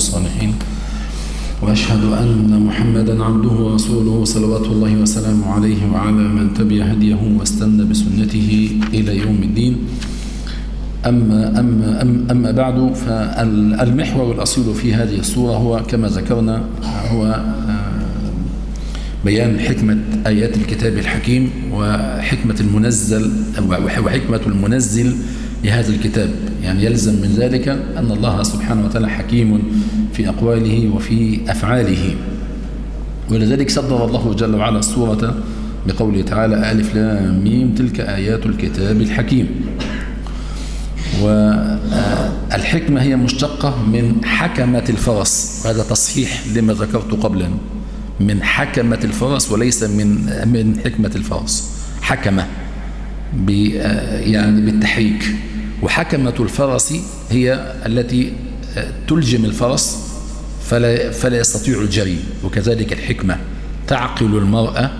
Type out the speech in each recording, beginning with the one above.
الصالحين. وأشهد أن محمدا عبده ورسوله صلوات الله وسلامه عليه وعلى من تبع هديه واستنى بسنته إلى يوم الدين. أما, أما, أما, أما بعد فالمحور الأصيل في هذه الصورة هو كما ذكرنا هو بيان حكمة آيات الكتاب الحكيم وحكمة المنزل وحكمة المنزل لهذا الكتاب. يعني يلزم من ذلك أن الله سبحانه وتعالى حكيم في أقواله وفي أفعاله. ولذلك صدر الله جل وعلا السورة بقوله تعالى ألف لام ميم تلك آيات الكتاب الحكيم. والحكمة هي مشتقة من حكمة الفرس. وهذا تصحيح لما ذكرت قبلا. من حكمة الفرس وليس من من حكمة الفرس. حكمة يعني بالتحريك. وحكمة الفرس هي التي تلجم الفرس فلا, فلا يستطيع الجري وكذلك الحكمة تعقل المرأة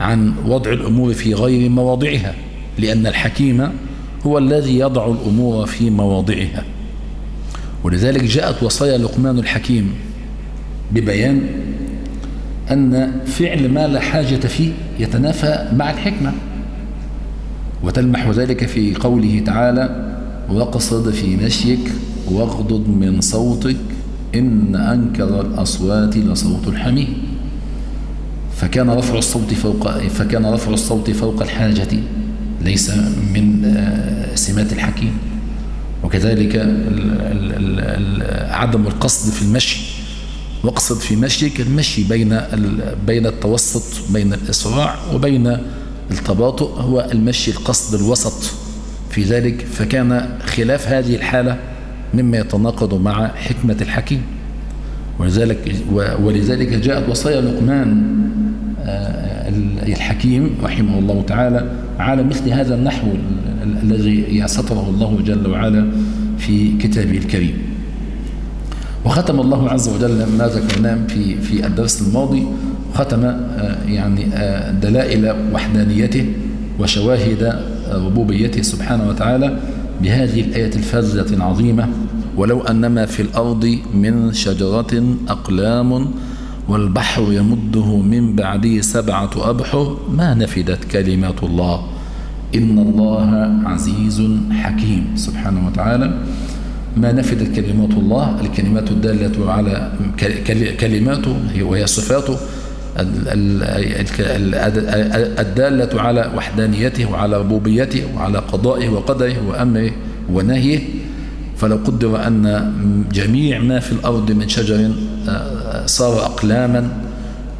عن وضع الأمور في غير مواضعها لأن الحكيم هو الذي يضع الأمور في مواضعها. ولذلك جاءت وصايا لقمان الحكيم ببيان أن فعل ما لا حاجة فيه يتنافى مع الحكمة. وتلمح ذلك في قوله تعالى واقصد في مشيك واغضض من صوتك إن أنكر الأصوات لصوت الحمير فكان رفع الصوت فوق فكان رفع الصوت فوق الحاجة ليس من سمات الحكيم. وكذلك عدم القصد في المشي. واقصد في مشيك المشي بين بين التوسط بين الإسراع وبين التباطؤ هو المشي القصد الوسط. في ذلك فكان خلاف هذه الحالة مما يتناقض مع حكمة الحكيم. ولذلك ولذلك جاءت وصايا لقمان الحكيم رحمه الله تعالى على مثل هذا النحو الذي سطره الله جل وعلا في كتابه الكريم. وختم الله عز وجل ما ذكرناه في في الدرس الماضي ختم يعني دلائل وحدانيته وشواهد ربوبيته سبحانه وتعالى بهذه الآية الفازة العظيمة ولو أنما في الأرض من شجرة أقلام والبحر يمده من بعده سبعة أبحر ما نفدت كلمات الله. إن الله عزيز حكيم سبحانه وتعالى. ما نفدت كلمات الله الكلمات الدالة على كلماته وهي صفاته. الدالة على وحدانيته وعلى ربوبيته وعلى قضائه وقدره وأمره ونهيه. فلو قدر أن جميع ما في الأرض من شجر صار أقلاما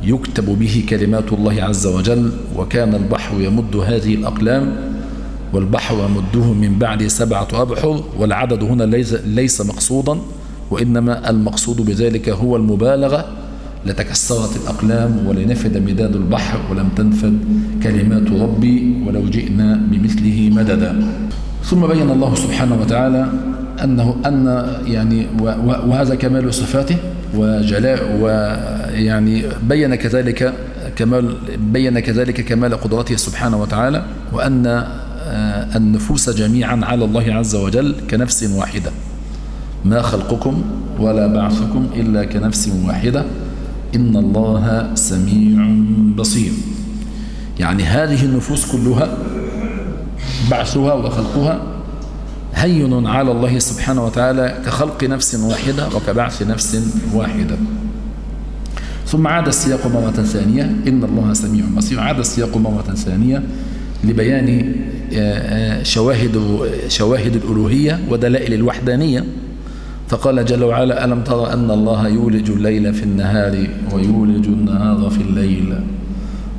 يكتب به كلمات الله عز وجل وكان البحر يمد هذه الأقلام والبحر يمده من بعد سبعة أبحر والعدد هنا ليس, ليس مقصودا وإنما المقصود بذلك هو المبالغة لتكسرت الأقلام ولنفد مداد البحر ولم تنفد كلمات ربي ولو جئنا بمثله مددا. ثم بين الله سبحانه وتعالى أنه أن يعني وهذا كمال صفاته وجلاء ويعني بين كذلك كمال بين كذلك كمال قدرته سبحانه وتعالى وأن النفوس جميعا على الله عز وجل كنفس واحدة. ما خلقكم ولا بعثكم إلا كنفس واحدة. إن الله سميع بصير. يعني هذه النفوس كلها بعثها وخلقها هين على الله سبحانه وتعالى كخلق نفس واحدة وكبعث نفس واحدة. ثم عاد السياق مرة ثانية إن الله سميع بصير. عاد السياق مرة ثانية لبيان شواهد شواهد الألوهية ودلائل الوحدانية. فقال جل وعلا ألم ترى أن الله يولج الليل في النهار ويولج النهار في الليل؟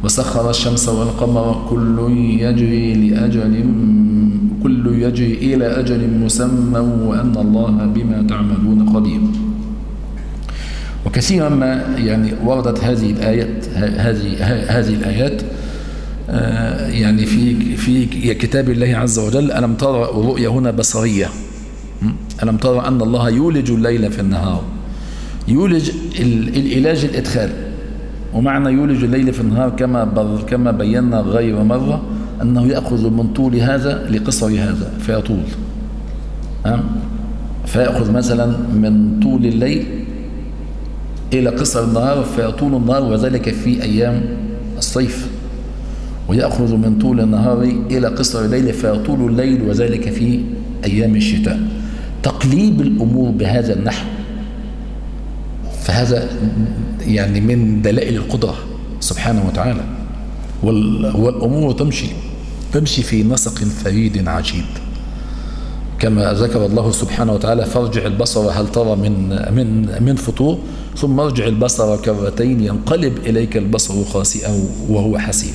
وسخر الشمس والقمر كل يجري لأجل كل يجري إلى أجل مسمى وأن الله بما تعملون خبير. وكثيرا ما يعني وردت هذه الآيات هذه هذه الآيات يعني في في كتاب الله عز وجل ألم ترى الرؤيا هنا بصرية؟ ألم ترى أن الله يولج الليل في النهار؟ يولج العلاج الإدخال. ومعنى يولج الليل في النهار كما كما بينا غير مرة أنه يأخذ من طول هذا لقصر هذا فيطول. فيأخذ مثلا من طول الليل إلى قصر النهار فيطول النهار وذلك في أيام الصيف. ويأخذ من طول النهار إلى قصر الليل فيطول الليل وذلك في أيام الشتاء. تقليب الأمور بهذا النحو. فهذا يعني من دلائل القدرة سبحانه وتعالى. والأمور تمشي تمشي في نسق فريد عجيب. كما ذكر الله سبحانه وتعالى فارجع البصر هل ترى من من من فطور؟ ثم ارجع البصر كرتين ينقلب إليك البصر خاسئا وهو حسير.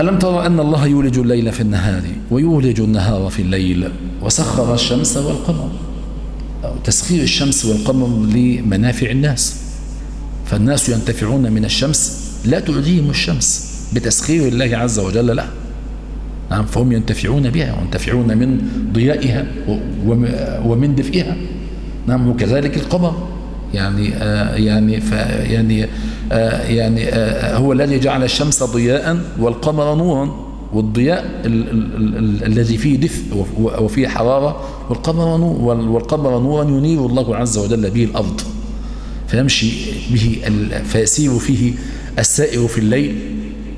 ألم ترى أن الله يولج الليل في النهار ويولج النهار في الليل وسخر الشمس والقمر؟ تسخير الشمس والقمر لمنافع الناس. فالناس ينتفعون من الشمس لا تؤذيهم الشمس بتسخير الله عز وجل لها نعم فهم ينتفعون بها وينتفعون من ضيائها ومن دفئها. نعم وكذلك القمر. يعني آه يعني يعني آه يعني آه هو الذي جعل الشمس ضياء والقمر نورا والضياء الذي فيه دفء وفيه حرارة والقمر نور والقمر نورا ينير الله عز وجل به الأرض. فيمشي به فيسير فيه السائر في الليل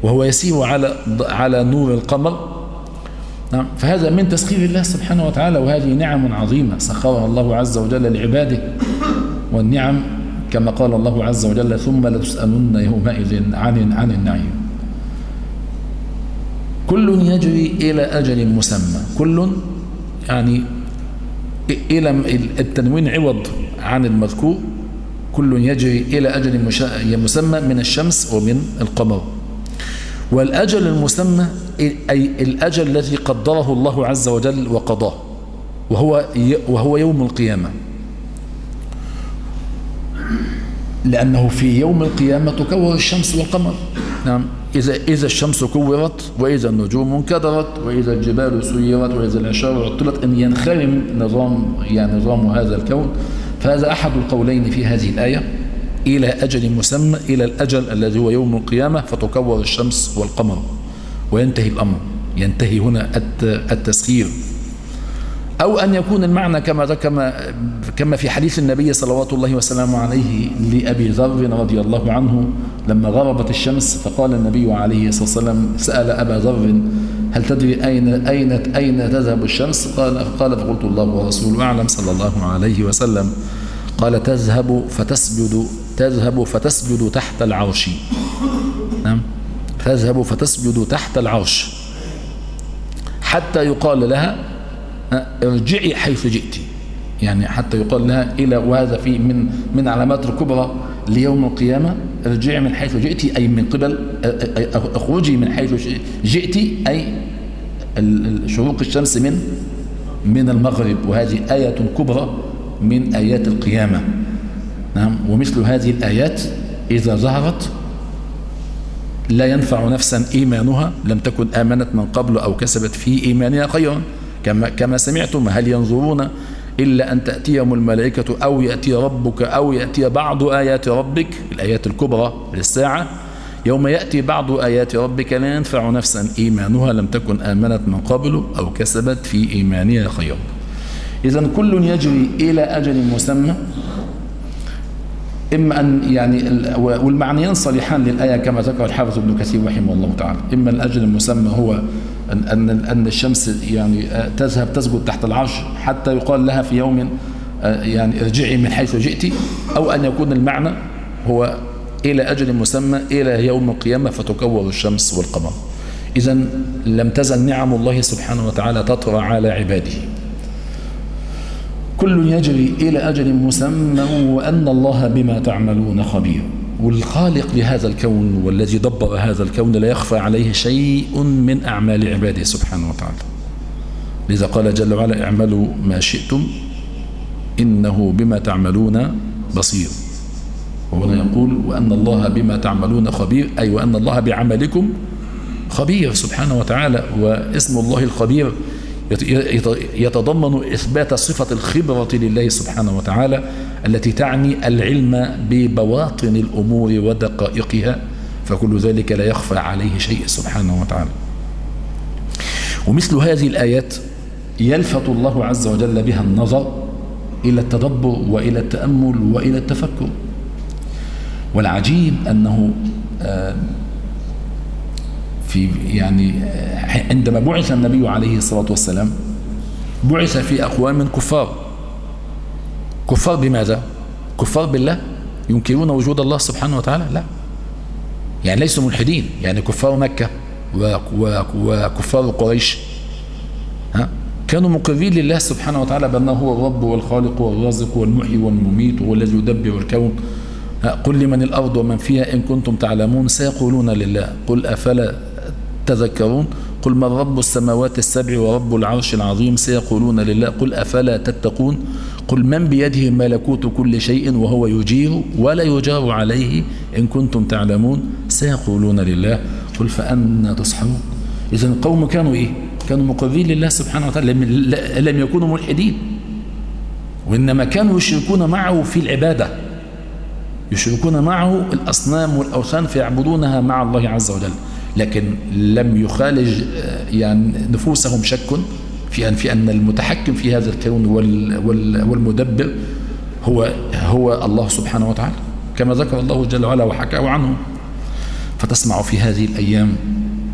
وهو يسير على على نور القمر. نعم. فهذا من تسخير الله سبحانه وتعالى وهذه نعم عظيمة سخرها الله عز وجل لعباده. والنعم كما قال الله عز وجل ثم لتسألن يومئذ عن عن النعيم. كل يجري إلى أجل مسمى. كل يعني إلى التنوين عوض عن المذكور. كل يجري إلى أجل مسمى من الشمس ومن القمر. والأجل المسمى أي الأجل الذي قدره الله عز وجل وقضاه. وهو وهو يوم القيامة. لأنه في يوم القيامة تكور الشمس والقمر. نعم. إذا إذا الشمس كورت وإذا النجوم انكدرت وإذا الجبال سيرت وإذا العشار عطلت أن ينخرم نظام يعني نظام هذا الكون فهذا أحد القولين في هذه الآية. إلى أجل مسمى إلى الأجل الذي هو يوم القيامة فتكور الشمس والقمر. وينتهي الأمر. ينتهي هنا التسخير. أو أن يكون المعنى كما كما كما في حديث النبي صلوات الله وسلامه عليه لأبي ذر رضي الله عنه لما غربت الشمس فقال النبي عليه الصلاة والسلام سأل أبا ذر هل تدري أين أين أين تذهب الشمس؟ قال قال فقلت الله ورسوله أعلم صلى الله عليه وسلم. قال تذهب فتسجد تذهب فتسجد تحت العرش. نعم. تذهب فتسجد تحت العرش. حتى يقال لها ارجعي حيث جئت. يعني حتى يقال لها إلى وهذا في من من علامات الكبرى ليوم القيامة ارجعي من حيث جئت أي من قبل اخرجي من حيث جئت أي شروق الشمس من من المغرب. وهذه آية كبرى من آيات القيامة. نعم ومثل هذه الآيات إذا ظهرت لا ينفع نفسا إيمانها لم تكن آمنت من قبل أو كسبت في إيمانها خيرا. كما, كما سمعتم هل ينظرون إلا أن تأتيهم الملائكة أو يأتي ربك أو يأتي بعض آيات ربك؟ الآيات الكبرى للساعة. يوم يأتي بعض آيات ربك لا ينفع نفسا إيمانها لم تكن آمنت من قبل أو كسبت في إيمانها خيرا. إذا كل يجري إلى أجل مسمى. إما أن يعني والمعنيان صريحان للآية كما ذكر الحافظ ابن كثير رحمه الله تعالى. إما الأجل المسمى هو أن, أن, أن الشمس يعني تذهب تسجد تحت العرش حتى يقال لها في يوم يعني ارجعي من حيث جئت أو أن يكون المعنى هو إلى أجل مسمى إلى يوم القيامة فتكور الشمس والقمر. إذا لم تزل نعم الله سبحانه وتعالى تطرى على عباده. كل يجري إلى أجل مسمى وأن الله بما تعملون خبير. والخالق لهذا الكون والذي دبر هذا الكون لا يخفى عليه شيء من أعمال عباده سبحانه وتعالى. لذا قال جل وعلا اعملوا ما شئتم إنه بما تعملون بصير. وهنا يقول وأن الله بما تعملون خبير أي وأن الله بعملكم خبير سبحانه وتعالى واسم الله الخبير يتضمن إثبات صفة الخبرة لله سبحانه وتعالى التي تعني العلم ببواطن الأمور ودقائقها فكل ذلك لا يخفى عليه شيء سبحانه وتعالى. ومثل هذه الآيات يلفت الله عز وجل بها النظر إلى التدبر وإلى التأمل وإلى التفكر. والعجيب أنه آه، في يعني آه، عندما بعث النبي عليه الصلاة والسلام بعث في أقوام كفار. كفار بماذا؟ كفار بالله. ينكرون وجود الله سبحانه وتعالى؟ لا. يعني ليسوا ملحدين. يعني كفار مكة وكفار قريش. ها؟ كانوا مقرين لله سبحانه وتعالى بأنه هو الرب والخالق والرازق والمحيي والمميت وهو الذي يدبر الكون. قل لمن الأرض ومن فيها إن كنتم تعلمون سيقولون لله. قل أفلا تذكرون؟ قل من رب السماوات السبع ورب العرش العظيم؟ سيقولون لله قل أفلا تتقون؟ قل من بيده ملكوت كل شيء وهو يجير ولا يجار عليه إن كنتم تعلمون؟ سيقولون لله قل فأنا تصحرون إذا القوم كانوا إيه؟ كانوا مقربين لله سبحانه وتعالى لم يكونوا ملحدين. وإنما كانوا يشركون معه في العبادة. يشركون معه الأصنام والأوثان فيعبدونها مع الله عز وجل. لكن لم يخالج آه، يعني نفوسهم شك في أن في أن المتحكم في هذا الكون والمدبر هو هو الله سبحانه وتعالى كما ذكر الله جل وعلا وحكى عنه فتسمع في هذه الأيام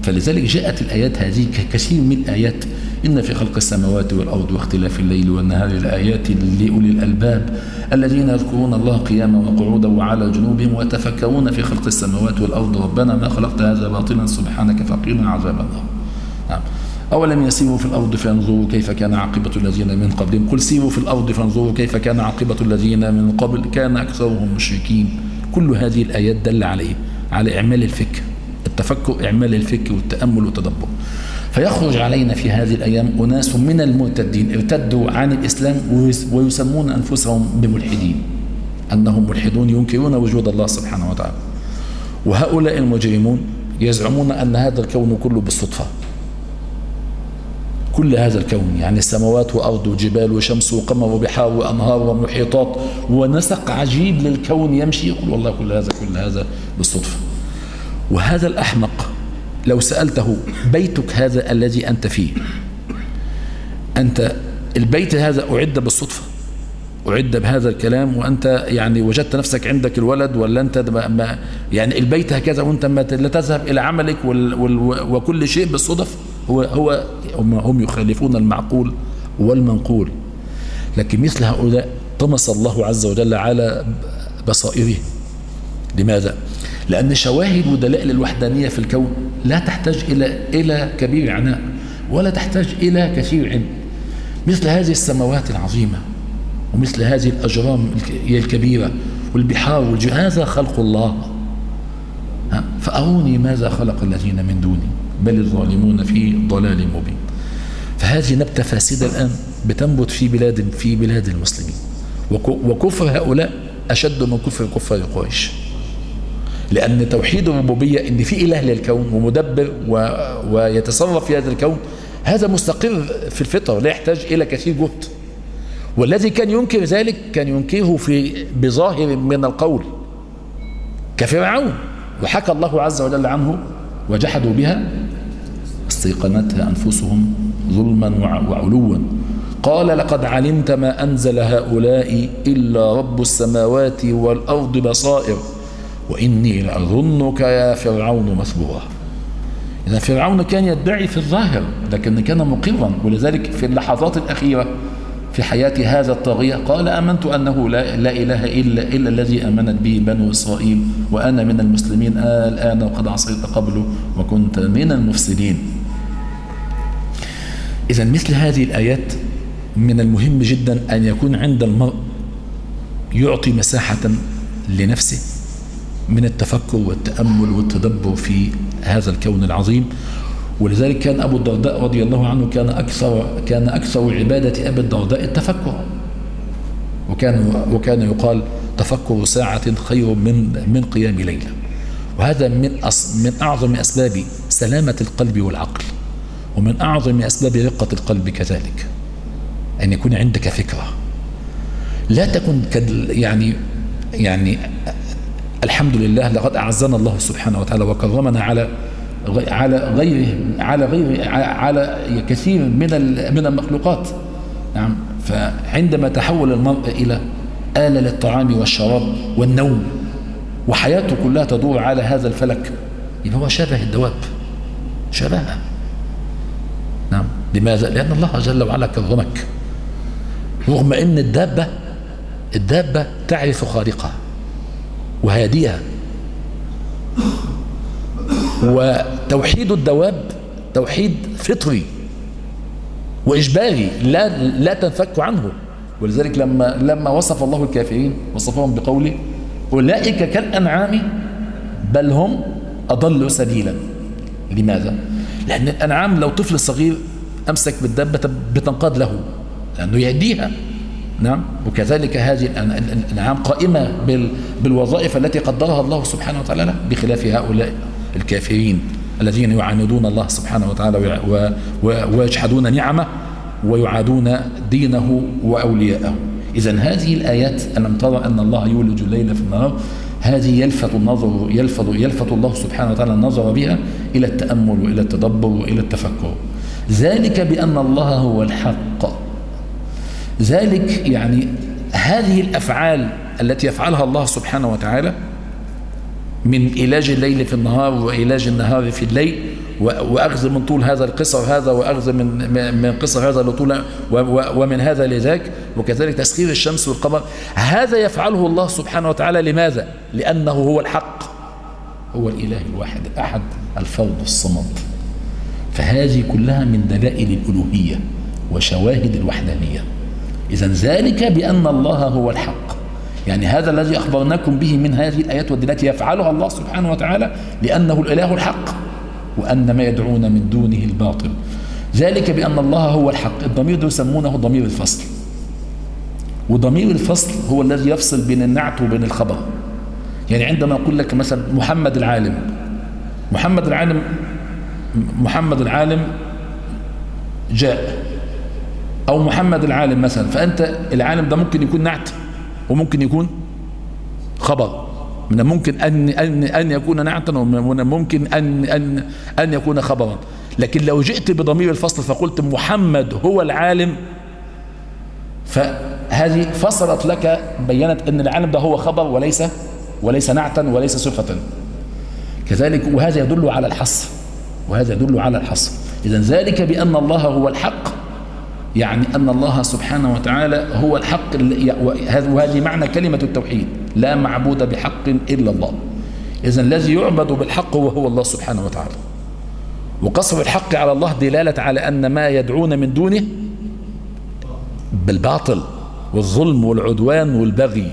فلذلك جاءت الآيات هذه كثير من الآيات إن في خلق السماوات والأرض واختلاف الليل والنهار لآيات لأولي الألباب الذين يذكرون الله قياما وقعودا وعلى جنوبهم ويتفكرون في خلق السماوات والأرض. ربنا ما خلقت هذا باطلا سبحانك فقينا عذاب النار. نعم. أولم يسيروا في الأرض فينظروا كيف كان عاقبة الذين من قبلهم؟ قل سيروا في الأرض فانظروا كيف كان عاقبة الذين من قبل كان أكثرهم مشركين. كل هذه الآيات دل عليه على إعمال الفكر. التفكر إعمال الفكر والتأمل والتدبر. فيخرج علينا في هذه الأيام أناس من المرتدين ارتدوا عن الإسلام ويسمون أنفسهم بملحدين أنهم ملحدون ينكرون وجود الله سبحانه وتعالى. وهؤلاء المجرمون يزعمون أن هذا الكون كله بالصدفة. كل هذا الكون يعني السماوات وأرض وجبال وشمس وقمر وبحار وأنهار ومحيطات ونسق عجيب للكون يمشي يقول والله كل هذا كل هذا بالصدفة. وهذا الأحمق لو سألته بيتك هذا الذي أنت فيه؟ أنت البيت هذا أعد بالصدفة أعد بهذا الكلام وأنت يعني وجدت نفسك عندك الولد ولا أنت ما يعني البيت هكذا وأنت ما لا تذهب إلى عملك وال وال وكل شيء بالصدف هو هو هم يخالفون المعقول والمنقول. لكن مثل هؤلاء طمس الله عز وجل على بصائره. لماذا؟ لأن شواهد ودلائل الوحدانية في الكون لا تحتاج إلى إلى كبير عناء ولا تحتاج إلى كثير علم. مثل هذه السماوات العظيمة ومثل هذه الأجرام الكبيرة والبحار هذا خلق الله. فأروني ماذا خلق الذين من دوني؟ بل الظالمون في ضلال مبين. فهذه نبتة فاسدة الآن بتنبت في بلاد في بلاد المسلمين. وكفر هؤلاء أشد من كفر كفار قريش. لأن توحيد الربوبية إن في إله للكون ومدبر و... ويتصرف في هذا الكون هذا مستقر في الفطر لا يحتاج إلى كثير جهد. والذي كان ينكر ذلك كان ينكره في بظاهر من القول كفرعون. وحكى الله عز وجل عنه وجحدوا بها استيقنتها أنفسهم ظلما وعلوا قال لقد علمت ما أنزل هؤلاء إلا رب السماوات والأرض بصائر وإني لأظنك يا فرعون مثبورا إذا فرعون كان يدعي في الظاهر لكن كان مقرا ولذلك في اللحظات الأخيرة في حياة هذا الطاغية قال آمنت أنه لا, لا إله إلا, إلا الذي آمنت به بنو إسرائيل وأنا من المسلمين آه الآن وقد عصيت قبله وكنت من المفسدين. إذا مثل هذه الآيات من المهم جدا أن يكون عند المرء يعطي مساحة لنفسه. من التفكر والتأمل والتدبر في هذا الكون العظيم. ولذلك كان أبو الدرداء رضي الله عنه كان أكثر كان أكثر عبادة أبي الدرداء التفكر. وكان وكان يقال تفكر ساعة خير من من قيام ليلة. وهذا من من أعظم أسباب سلامة القلب والعقل. ومن أعظم أسباب رقة القلب كذلك. أن يكون عندك فكرة. لا تكن يعني يعني الحمد لله لقد أعزنا الله سبحانه وتعالى وكرمنا على على غير على غير على كثير من من المخلوقات نعم فعندما تحول المرء إلى آلة للطعام والشراب والنوم وحياته كلها تدور على هذا الفلك يبقى هو شبه الدواب شبهها نعم لماذا؟ لأن الله جل وعلا كرمك رغم أن الدابة الدابة تعرف خالقها وهاديها. وتوحيد الدواب توحيد فطري وإجباري لا لا تنفك عنه. ولذلك لما لما وصف الله الكافرين وصفهم بقوله أولئك كالأنعام بل هم أضل سبيلا. لماذا؟ لأن الأنعام لو طفل صغير أمسك بالدابة بتنقاد له لأنه يهديها. نعم. وكذلك هذه الأنعام قائمة بالوظائف التي قدرها الله سبحانه وتعالى بخلاف هؤلاء الكافرين الذين يعاندون الله سبحانه وتعالى ويجحدون نعمه ويعادون دينه وأولياءه. إذا هذه الآيات ألم ترى أن الله يولج الليل في النهار؟ هذه يلفت النظر يلفت يلفت الله سبحانه وتعالى النظر بها إلى التأمل وإلى التدبر وإلى التفكر. ذلك بأن الله هو الحق. ذلك يعني هذه الأفعال التي يفعلها الله سبحانه وتعالى من علاج الليل في النهار وعلاج النهار في الليل وأخذ من طول هذا القصر هذا وأخذ من من قصر هذا لطول ومن هذا لذاك وكذلك تسخير الشمس والقمر. هذا يفعله الله سبحانه وتعالى لماذا؟ لأنه هو الحق. هو الإله الواحد الأحد الفرد الصمد. فهذه كلها من دلائل الألوهية وشواهد الوحدانية. إذا ذلك بأن الله هو الحق. يعني هذا الذي أخبرناكم به من هذه الآيات والدلالات يفعلها الله سبحانه وتعالى لأنه الإله الحق وأن ما يدعون من دونه الباطل. ذلك بأن الله هو الحق. الضمير ده يسمونه ضمير الفصل. وضمير الفصل هو الذي يفصل بين النعت وبين الخبر. يعني عندما أقول لك مثلا محمد العالم محمد العالم محمد العالم جاء. أو محمد العالم مثلا فأنت العالم ده ممكن يكون نعت وممكن يكون خبر. من الممكن أن, أن, أن يكون نعتا ومن الممكن أن, أن, أن يكون خبرا. لكن لو جئت بضمير الفصل فقلت محمد هو العالم فهذه فصلت لك بينت أن العالم ده هو خبر وليس وليس نعتا وليس صفة. كذلك وهذا يدل على الحصر. وهذا يدل على الحصر. إذا ذلك بأن الله هو الحق. يعني أن الله سبحانه وتعالى هو الحق وهذه معنى كلمة التوحيد. لا معبود بحق إلا الله. إذا الذي يعبد بالحق وهو الله سبحانه وتعالى. وقصر الحق على الله دلالة على أن ما يدعون من دونه بالباطل والظلم والعدوان والبغي.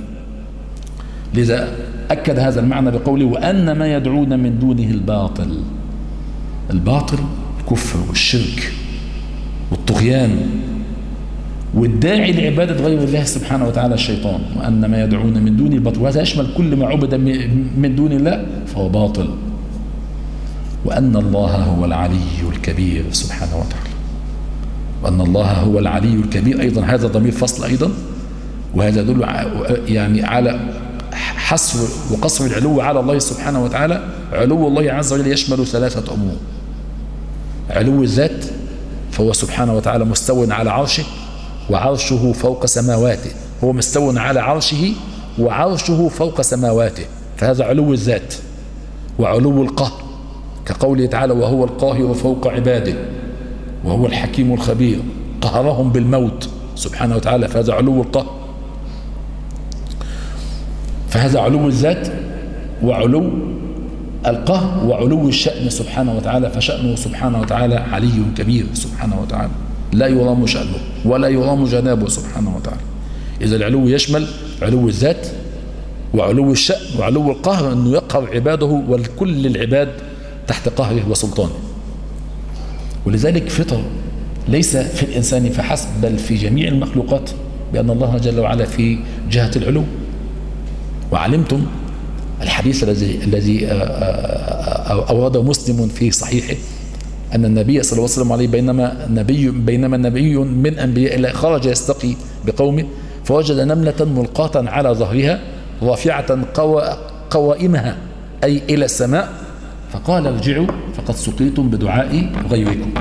لذا أكد هذا المعنى بقوله وأن ما يدعون من دونه الباطل. الباطل الكفر والشرك والطغيان. والداعي لعبادة غير الله سبحانه وتعالى الشيطان وأن ما يدعون من دون الباطل وهذا يشمل كل ما عبد من دون الله فهو باطل. وأن الله هو العلي الكبير سبحانه وتعالى. وأن الله هو العلي الكبير أيضا هذا ضمير فصل أيضا. وهذا يدل يعني على حصر وقصر العلو على الله سبحانه وتعالى. علو الله عز وجل يشمل ثلاثة أمور. علو الذات فهو سبحانه وتعالى مستو على عرشه. وعرشه فوق سماواته. هو مستو على عرشه وعرشه فوق سماواته. فهذا علو الذات وعلو القهر كقوله تعالى وهو القاهر فوق عباده وهو الحكيم الخبير. قهرهم بالموت سبحانه وتعالى فهذا علو القهر. فهذا علو الذات وعلو القهر وعلو الشأن سبحانه وتعالى فشأنه سبحانه وتعالى علي كبير سبحانه وتعالى. لا يرام شأنه ولا يرام جنابه سبحانه وتعالى. إذا العلو يشمل علو الذات وعلو الشأن وعلو القهر أنه يقهر عباده والكل العباد تحت قهره وسلطانه. ولذلك فطر ليس في الإنسان فحسب بل في جميع المخلوقات بأن الله جل وعلا في جهة العلو. وعلمتم الحديث الذي الذي آه، آه، آه، أورده مسلم في صحيحه أن النبي صلى الله عليه وسلم عليه بينما نبي بينما نبي من أنبياء الله خرج يستقي بقومه فوجد نملة ملقاة على ظهرها رافعة قوائمها أي إلى السماء. فقال ارجعوا فقد سقيتم بدعاء غيركم.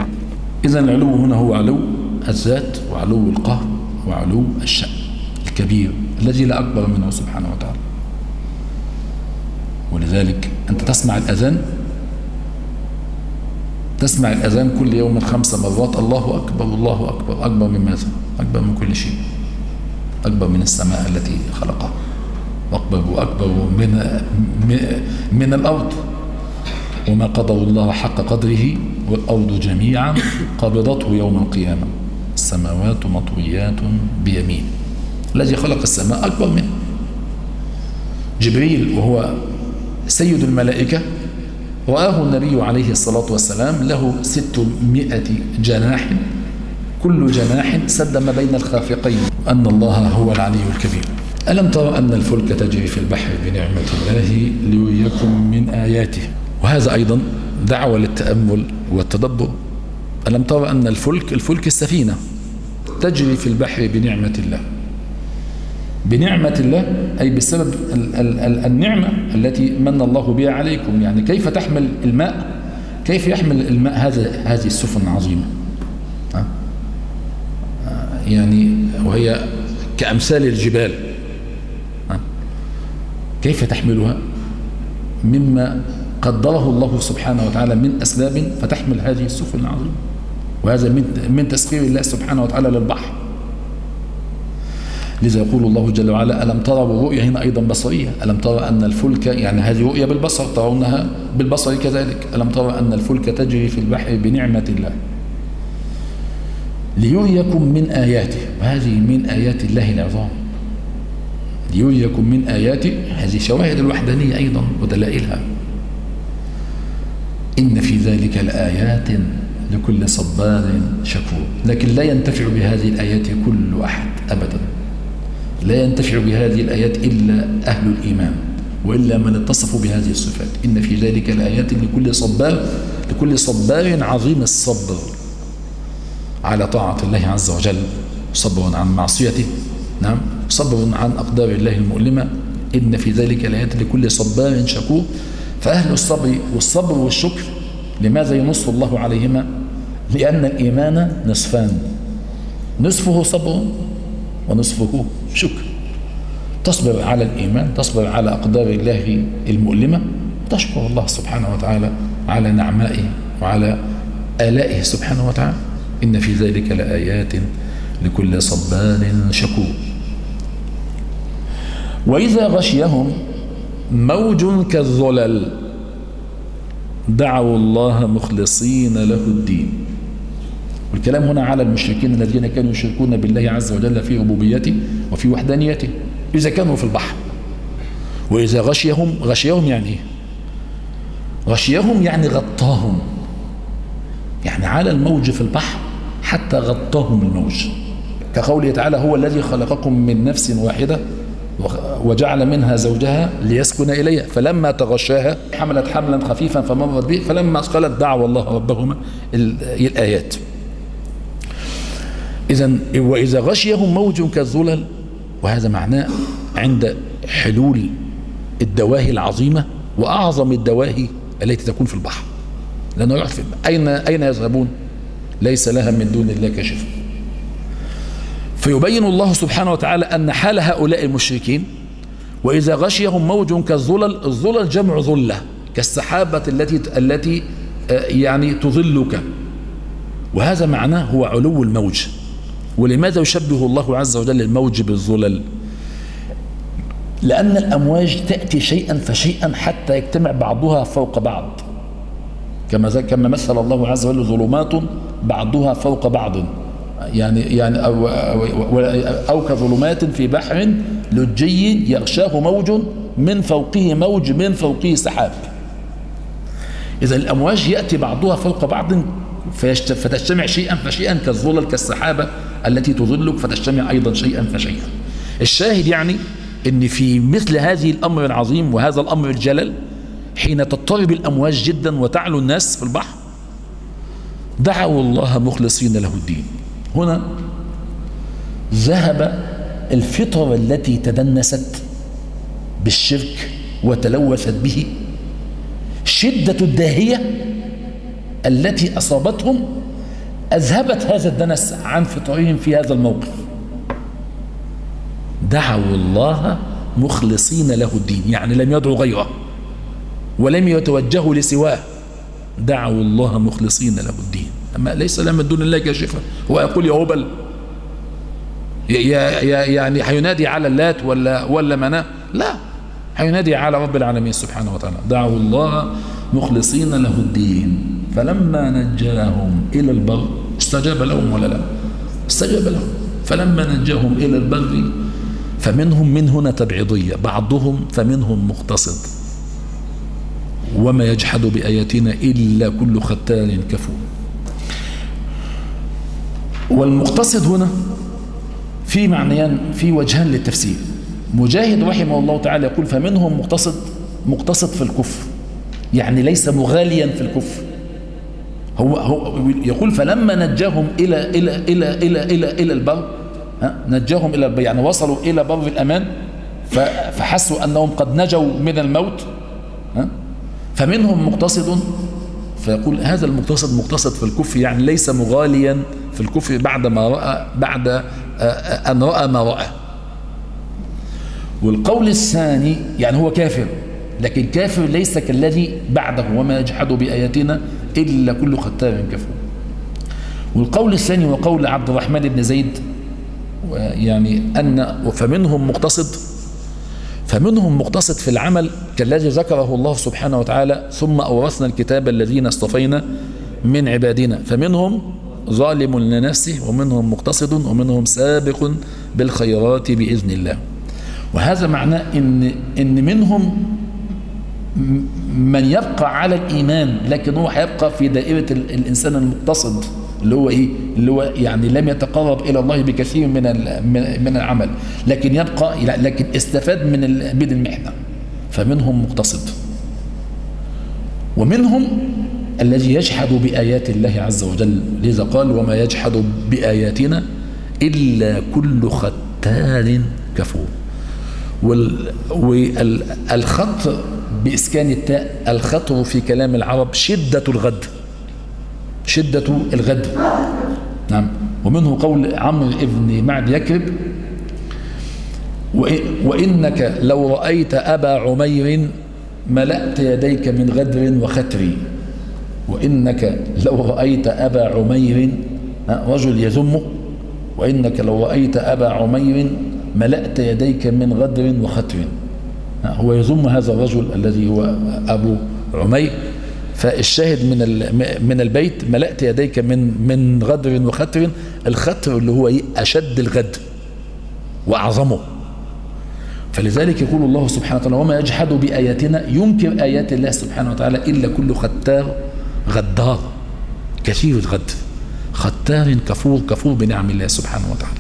إذا العلو هنا هو علو الذات وعلو القهر وعلو الشأن الكبير الذي لا أكبر منه سبحانه وتعالى. ولذلك أنت تسمع الأذان تسمع الأذان كل يوم خمس مرات. الله أكبر الله أكبر. أكبر من ماذا؟ أكبر من كل شيء. أكبر من السماء التي خلقها. أكبر وأكبر من, من الأرض. وما قدر الله حق قدره والأرض جميعا قبضته يوم القيامة. السماوات مطويات بيمين. الذي خلق السماء أكبر منه. جبريل وهو سيد الملائكة رآه النبي عليه الصلاة والسلام له ستمائة جناح. كل جناح سد ما بين الخافقين أن الله هو العلي الكبير. ألم ترى أن الفلك تجري في البحر بنعمة الله ليريكم من آياته؟ وهذا أيضا دعوة للتأمل والتدبر. ألم ترى أن الفلك الفلك السفينة تجري في البحر بنعمة الله. بنعمة الله أي بسبب النعمة التي من الله بها عليكم. يعني كيف تحمل الماء؟ كيف يحمل الماء هذا هذه السفن العظيمة؟ يعني وهي كأمثال الجبال. كيف تحملها؟ مما قدره الله سبحانه وتعالى من أسباب فتحمل هذه السفن العظيمة. وهذا من من تسخير الله سبحانه وتعالى للبحر. لذا يقول الله جل وعلا ألم ترى والرؤية هنا أيضا بصرية؟ ألم ترى أن الفلك يعني هذه رؤية بالبصر ترونها بالبصر كذلك. ألم ترى أن الفلك تجري في البحر بنعمة الله؟ ليريكم من آياته. وهذه من آيات الله العظام. ليريكم من آياته هذه شواهد الوحدانية أيضا ودلائلها. إن في ذلك لآيات لكل صبار شكور. لكن لا ينتفع بهذه الآيات كل أحد أبدا. لا ينتفع بهذه الآيات إلا أهل الإيمان وإلا من اتصفوا بهذه الصفات. إن في ذلك الآيات لكل صبار لكل صبار عظيم الصبر على طاعة الله عز وجل. صبر عن معصيته نعم. صبر عن أقدار الله المؤلمة. إن في ذلك الآيات لكل صبار شكور. فأهل الصبر والصبر والشكر لماذا ينص الله عليهما؟ لأن الإيمان نصفان. نصفه صبر ونصفه. شكر. تصبر على الإيمان تصبر على أقدار الله المؤلمة. تشكر الله سبحانه وتعالى على نعمائه وعلى آلائه سبحانه وتعالى. إن في ذلك لآيات لكل صبار شكور. وإذا غشيهم موج كالظلل دعوا الله مخلصين له الدين. والكلام هنا على المشركين الذين كانوا يشركون بالله عز وجل في ربوبيته وفي وحدانيته إذا كانوا في البحر. وإذا غشيهم غشيهم يعني إيه؟ غشيهم يعني غطاهم. يعني على الموج في البحر حتى غطاهم الموج. كقوله تعالى هو الذي خلقكم من نفس واحدة وجعل منها زوجها ليسكن إليها. فلما تغشاها حملت حملا خفيفا فمرت به فلما أثقلت دعوا الله ربهما الآيات. إذا وإذا غشيهم موج كالظلل وهذا معناه عند حلول الدواهي العظيمة وأعظم الدواهي التي تكون في البحر. لأنه يعرف أين أين يذهبون؟ ليس لها من دون الله كشف. فيبين الله سبحانه وتعالى أن حال هؤلاء المشركين وإذا غشيهم موج كالظلل الظلل جمع ظلة كالسحابة التي التي آه، يعني تظلك. وهذا معناه هو علو الموج. ولماذا يشبه الله عز وجل الموج بالظلل؟ لأن الأمواج تأتي شيئا فشيئا حتى يجتمع بعضها فوق بعض. كما كما مثل الله عز وجل ظلمات بعضها فوق بعض. يعني يعني أو, أو, أو كظلمات في بحر لجي يغشاه موج من فوقه موج من فوقه سحاب. إذا الأمواج يأتي بعضها فوق بعض فتجتمع شيئا فشيئا كالظلل كالسحابة. التي تظلك فتجتمع أيضا شيئا فشيئا. الشاهد يعني أن في مثل هذه الأمر العظيم وهذا الأمر الجلل حين تضطرب الأمواج جدا وتعلو الناس في البحر دعوا الله مخلصين له الدين. هنا ذهب الفطر التي تدنست بالشرك وتلوثت به شدة الداهية التي أصابتهم أذهبت هذا الدنس عن فطرهم في هذا الموقف. دعوا الله مخلصين له الدين يعني لم يدعوا غيره ولم يتوجهوا لسواه. دعوا الله مخلصين له الدين. أما ليس من دون الله كاشفة هو يقول يا هبل يعني حينادي على اللات ولا ولا مناة؟ لا حينادي على رب العالمين سبحانه وتعالى. دعوا الله مخلصين له الدين. فلما نجاهم إلى البر استجاب لهم ولا لا؟ استجاب لهم. فلما نجاهم إلى البر فمنهم من هنا تبعيضية بعضهم فمنهم مقتصد. وما يجحد بآياتنا إلا كل ختار كفور. والمقتصد هنا في معنيان في وجهان للتفسير. مجاهد رحمه الله تعالى يقول فمنهم مقتصد مقتصد في الكفر. يعني ليس مغاليا في الكفر. هو هو يقول فلما نجاهم إلى إلى إلى إلى إلى إلى البر نجاهم إلى البر يعني وصلوا إلى بر الأمان فحسوا أنهم قد نجوا من الموت فمنهم مقتصد فيقول هذا المقتصد مقتصد في الكفر يعني ليس مغاليا في الكفر بعد ما رأى بعد أن رأى ما رأى. والقول الثاني يعني هو كافر لكن كافر ليس كالذي بعده وما يجحد بآياتنا إلا كل ختار كفور والقول الثاني وقول عبد الرحمن بن زيد يعني أن فمنهم مقتصد فمنهم مقتصد في العمل كالذي ذكره الله سبحانه وتعالى ثم أورثنا الكتاب الذين اصطفينا من عبادنا. فمنهم ظالم لنفسه ومنهم مقتصد ومنهم سابق بالخيرات بإذن الله. وهذا معناه إن, إن منهم من يبقى على الإيمان لكن هو هيبقى في دائرة الإنسان المقتصد اللي هو إيه؟ اللي هو يعني لم يتقرب إلى الله بكثير من من العمل لكن يبقى لكن استفاد من من المحنة فمنهم مقتصد. ومنهم الذي يجحد بآيات الله عز وجل لذا قال وما يجحد بآياتنا إلا كل ختار كفور. والخط بإسكان التاء الخطر في كلام العرب شدة الغد. شدة الغد. نعم. ومنه قول عمرو ابن معد يكرب وإنك لو رأيت أبا عمير ملأت يديك من غدر وختر. وإنك لو رأيت أبا عمير رجل يذمه وإنك لو رأيت أبا عمير ملأت يديك من غدر وختر. هو يذم هذا الرجل الذي هو أبو عمير فالشاهد من من البيت ملأت يديك من من غدر وختر الختر اللي هو أشد الغد وأعظمه. فلذلك يقول الله سبحانه وتعالى وما يجحد بآياتنا ينكر آيات الله سبحانه وتعالى إلا كل ختار غدار كثير الغد ختار كفور كفور بنعم الله سبحانه وتعالى.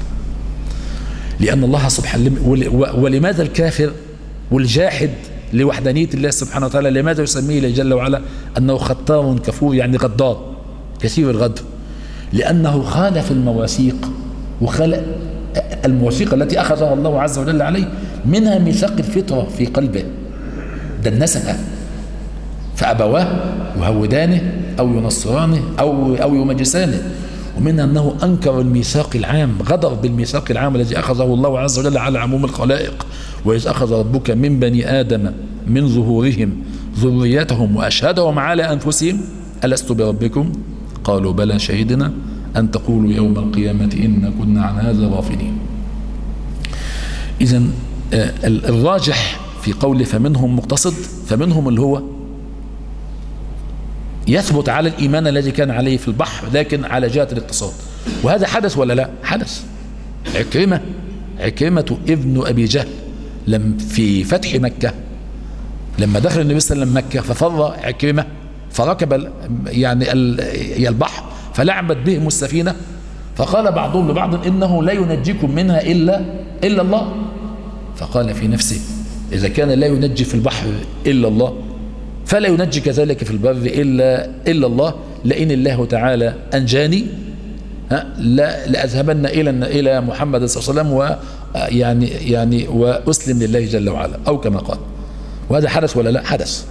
لأن الله سبحانه ولماذا الكافر والجاحد لوحدانية الله سبحانه وتعالى لماذا يسميه جل وعلا؟ أنه ختار كفور يعني غدار كثير الغدر لأنه خالف المواثيق وخلق المواثيق التي أخذها الله عز وجل عليه منها ميثاق الفطرة في قلبه دنسها فأبواه يهودانه أو ينصرانه أو, أو يمجسانه. ومنها أنه أنكر الميثاق العام غدر بالميثاق العام الذي أخذه الله عز وجل على عموم الخلائق. وإذ أخذ ربك من بني آدم من ظهورهم ذريتهم وأشهدهم على أنفسهم ألست بربكم؟ قالوا بلى شهدنا أن تقولوا يوم القيامة إن كنا عن هذا غافلين. إذا آه، الراجح في قول فمنهم مقتصد فمنهم اللي هو يثبت على الإيمان الذي كان عليه في البحر لكن على جهة الاقتصاد وهذا حدث ولا لا؟ حدث. عكرمة عكرمة ابن أبي جهل لم في فتح مكة. لما دخل النبي صلى الله عليه وسلم مكة ففر عكرمة فركب يعني البحر فلعبت بهم السفينة فقال بعضهم لبعض إنه لا ينجيكم منها إلا إلا الله. فقال في نفسه إذا كان لا ينجي في البحر إلا الله فلا ينجي كذلك في البر إلا, إلا الله. لئن الله تعالى أنجاني لا لأذهبن إلى إلى محمد صلى الله عليه وسلم ويعني يعني وأسلم لله جل وعلا أو كما قال. وهذا حدث ولا لا؟ حدث.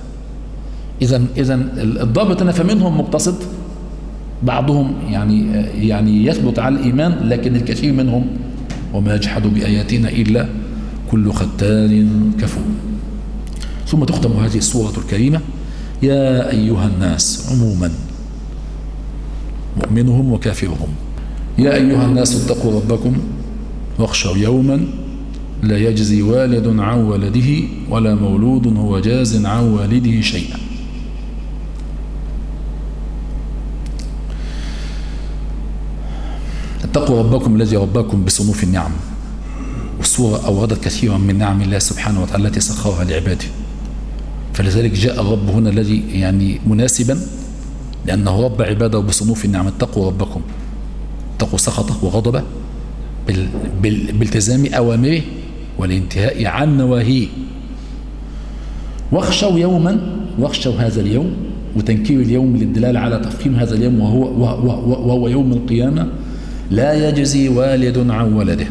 إذا إذا الضابط أنا فمنهم مقتصد بعضهم يعني يعني يثبت على الإيمان لكن الكثير منهم وما يجحد بآياتنا إلا كل ختان كفور. ثم تختم هذه السورة الكريمة. يا أيها الناس عموما مؤمنهم وكافرهم. يا أيها الناس اتقوا ربكم واخشوا يوما لا يجزي والد عن ولده ولا مولود هو جاز عن والده شيئا. اتقوا ربكم الذي رباكم بصنوف النعم. والسورة أوردت كثيرا من نعم الله سبحانه وتعالى التي سخرها لعباده. فلذلك جاء الرب هنا الذي يعني مناسبا لأنه رب عباده بصنوف النعم اتقوا ربكم. اتقوا سخطه وغضبه بالتزام أوامره والانتهاء عن نواهيه. واخشوا يوما واخشوا هذا اليوم وتنكير اليوم للدلالة على تفخيم هذا اليوم وهو, وهو, وهو يوم القيامة. لا يجزي والد عن ولده.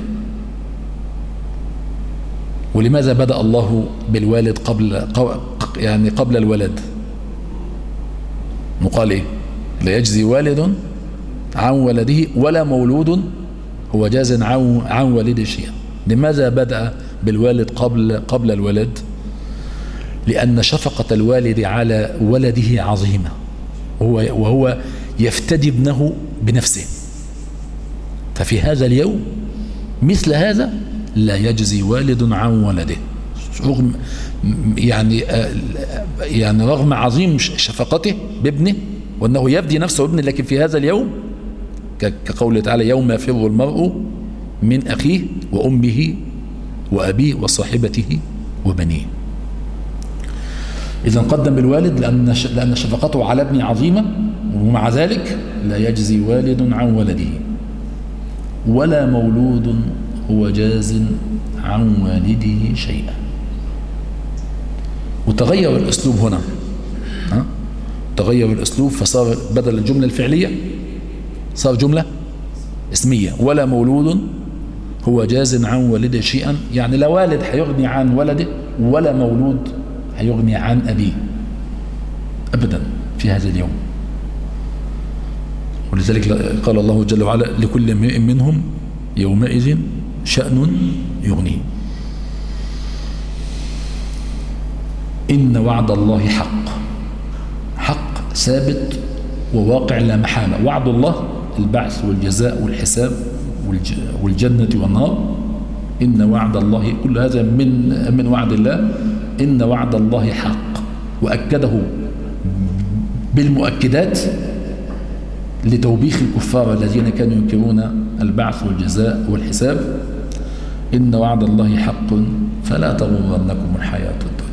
ولماذا بدأ الله بالوالد قبل يعني قبل الولد. نقال إيه؟ لا يجزي والد عن ولده ولا مولود هو جاز عن والده شيئا. لماذا بدأ بالوالد قبل قبل الولد؟ لأن شفقة الوالد على ولده عظيمة. وهو, وهو يفتدي ابنه بنفسه. ففي هذا اليوم مثل هذا لا يجزي والد عن ولده. يعني يعني رغم عظيم شفقته بابنه وأنه يفدي نفسه ابنه لكن في هذا اليوم كقوله تعالى يوم يفر المرء من أخيه وأمه وأبيه وصاحبته وبنيه. إذا قدم الوالد لأن لأن شفقته على ابنه عظيمة ومع ذلك لا يجزي والد عن ولده. ولا مولود هو جاز عن والده شيئا. وتغير الأسلوب هنا. ها؟ تغير الأسلوب فصار بدل الجملة الفعلية صار جملة اسمية. ولا مولود هو جاز عن والده شيئا. يعني لا والد حيغني عن ولده ولا مولود حيغني عن أبيه أبدا في هذا اليوم. ولذلك قال الله جل وعلا لكل امرئ منهم يومئذ شأن يغنيه. إن وعد الله حق. حق ثابت وواقع لا محالة. وعد الله البعث والجزاء والحساب والجنة والنار. إن وعد الله كل هذا من من وعد الله. إن وعد الله حق. وأكده بالمؤكدات لتوبيخ الكفار الذين كانوا ينكرون البعث والجزاء والحساب. إن وعد الله حق فلا تغرنكم الحياة الدنيا.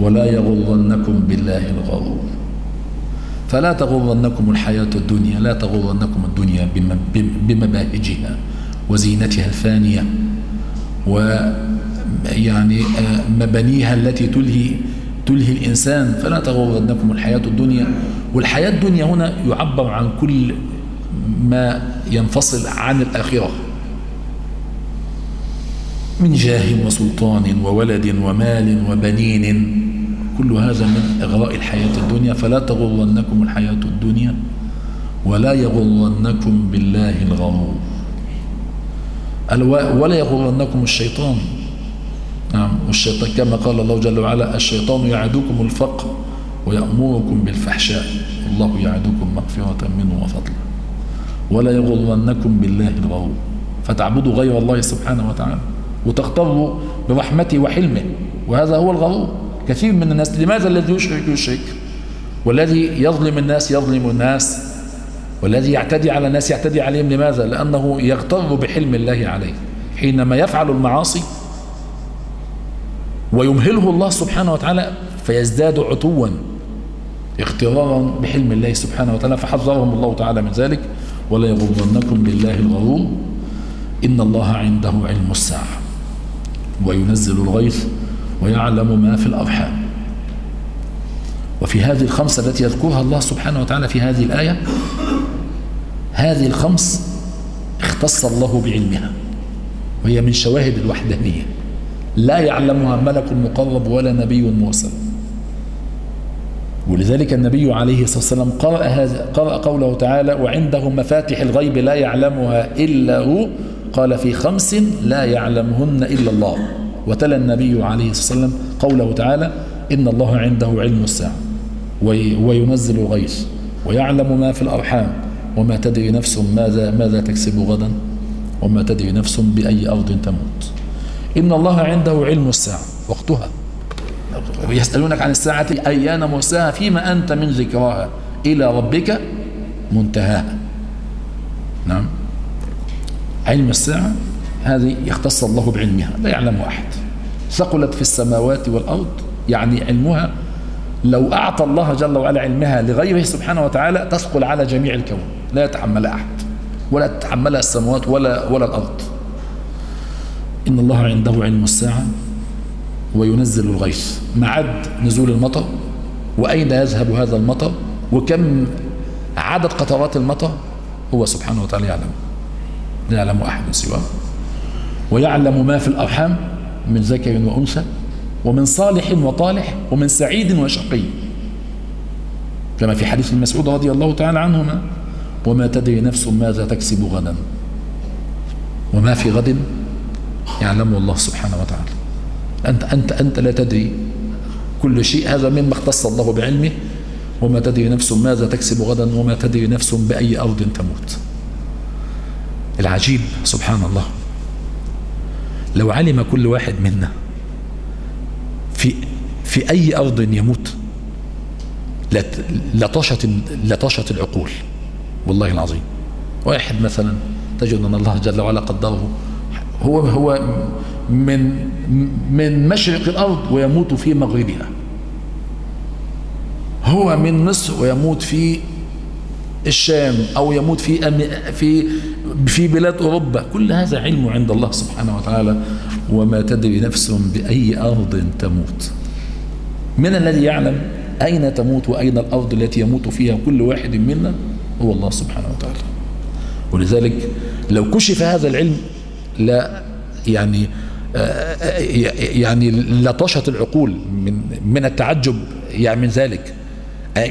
ولا يغرنكم بالله الغرور فلا تغرنكم الحياة الدنيا لا تغرنكم الدنيا بمباهجها وزينتها الفانية ويعني آه، مبانيها التي تلهي تلهي الإنسان. فلا تغرنكم الحياة الدنيا. والحياة الدنيا هنا يعبر عن كل ما ينفصل عن الآخرة. من جاه وسلطان وولد ومال وبنين كل هذا من إغراء الحياة الدنيا. فلا تغرنكم الحياة الدنيا ولا يغرنكم بالله الغرور. ولا يغرنكم الشيطان. نعم والشيطان كما قال الله جل وعلا الشيطان يعدكم الفقر ويأمركم بالفحشاء. الله يعدكم مغفرة منه وفضلا. ولا يغرنكم بالله الغرور. فتعبدوا غير الله سبحانه وتعالى وتغتروا برحمته وحلمه. وهذا هو الغرور. كثير من الناس لماذا الذي يشرك يشرك؟ والذي يظلم الناس يظلم الناس والذي يعتدي على الناس يعتدي عليهم لماذا؟ لأنه يغتر بحلم الله عليه. حينما يفعل المعاصي ويمهله الله سبحانه وتعالى فيزداد عتوا اغترارا بحلم الله سبحانه وتعالى. فحذرهم الله تعالى من ذلك. ولا يغرنكم بالله الغرور إن الله عنده علم الساعة. وينزل الغيث. ويعلم ما في الأرحام. وفي هذه الخمسة التي يذكرها الله سبحانه وتعالى في هذه الآية هذه الخمس اختص الله بعلمها وهي من شواهد الوحدانية. لا يعلمها ملك مقرب ولا نبي مرسل. ولذلك النبي عليه الصلاة والسلام قرأ, هذا قرأ قوله تعالى وعنده مفاتح الغيب لا يعلمها إلا هو قال في خمس لا يعلمهن إلا الله وتلا النبي عليه الصلاة والسلام قوله تعالى إن الله عنده علم الساعة وينزل الغيث ويعلم ما في الأرحام وما تدري نفس ماذا ماذا تكسب غدا وما تدري نفس بأي أرض تموت. إن الله عنده علم الساعة وقتها. ويسألونك عن الساعة أيان مرساها فيما أنت من ذكراها إلى ربك منتهاها. نعم. علم الساعة هذه يختص الله بعلمها لا يعلم أحد. ثقلت في السماوات والأرض يعني علمها لو أعطى الله جل وعلا علمها لغيره سبحانه وتعالى تثقل على جميع الكون لا يتحمل أحد ولا تتحملها السماوات ولا, ولا الأرض. إن الله عنده علم الساعة وينزل الغيث. معد نزول المطر وأين يذهب هذا المطر وكم عدد قطرات المطر هو سبحانه وتعالى يعلم. لا يعلم أحد سواه. ويعلم ما في الأرحام من ذكر وأنثى ومن صالح وطالح ومن سعيد وشقي. كما في حديث المسعود رضي الله تعالى عنهما وما تدري نفس ماذا تكسب غدا وما في غد يعلمه الله سبحانه وتعالى. أنت, أنت, أنت لا تدري كل شيء هذا مما اختص الله بعلمه. وما تدري نفس ماذا تكسب غدا وما تدري نفس بأي أرض تموت. العجيب سبحان الله. لو علم كل واحد منا في في أي أرض يموت لطشت لطشت العقول. والله العظيم. واحد مثلا تجد أن الله جل وعلا قدره هو هو من من مشرق الأرض ويموت في مغربها. هو من مصر ويموت في الشام أو يموت في في في بلاد أوروبا. كل هذا علم عند الله سبحانه وتعالى. وما تدري نفس بأي أرض تموت. من الذي يعلم أين تموت وأين الأرض التي يموت فيها كل واحد منا؟ هو الله سبحانه وتعالى. ولذلك لو كشف هذا العلم لا يعني يعني لطشت العقول من من التعجب يعني من ذلك.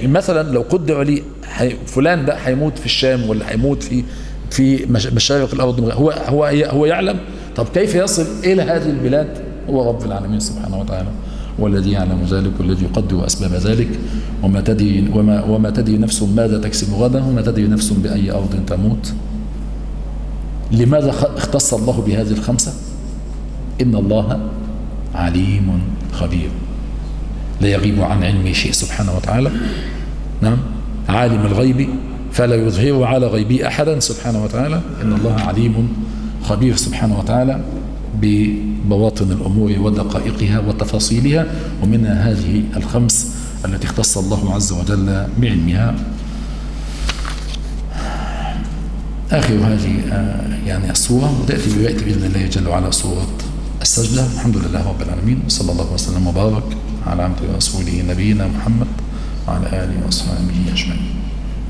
مثلا لو قدر لي فلان ده هيموت في الشام ولا هيموت في في مشارق الأرض هو هو هو يعلم؟ طب كيف يصل إلى هذه البلاد؟ هو رب العالمين سبحانه وتعالى. والذي يعلم ذلك والذي يقدر أسباب ذلك. وما تدري وما وما تدري نفس ماذا تكسب غدا وما تدري نفس بأي أرض تموت. لماذا اختص الله بهذه الخمسة؟ إن الله عليم خبير. لا يغيب عن علمه شيء سبحانه وتعالى. نعم. عالم الغيب فلا يظهر على غيبه أحدا سبحانه وتعالى. إن الله عليم خبير سبحانه وتعالى ببواطن الأمور ودقائقها وتفاصيلها. ومنها هذه الخمس التي اختص الله عز وجل بعلمها. آخر هذه آه، يعني الصورة وتأتي بوقت بإذن الله جل وعلا صورة السجدة. الحمد لله رب العالمين. وصلى الله وسلم وبارك على عبد ورسوله نبينا محمد وعلى آله وأصحابه أجمعين.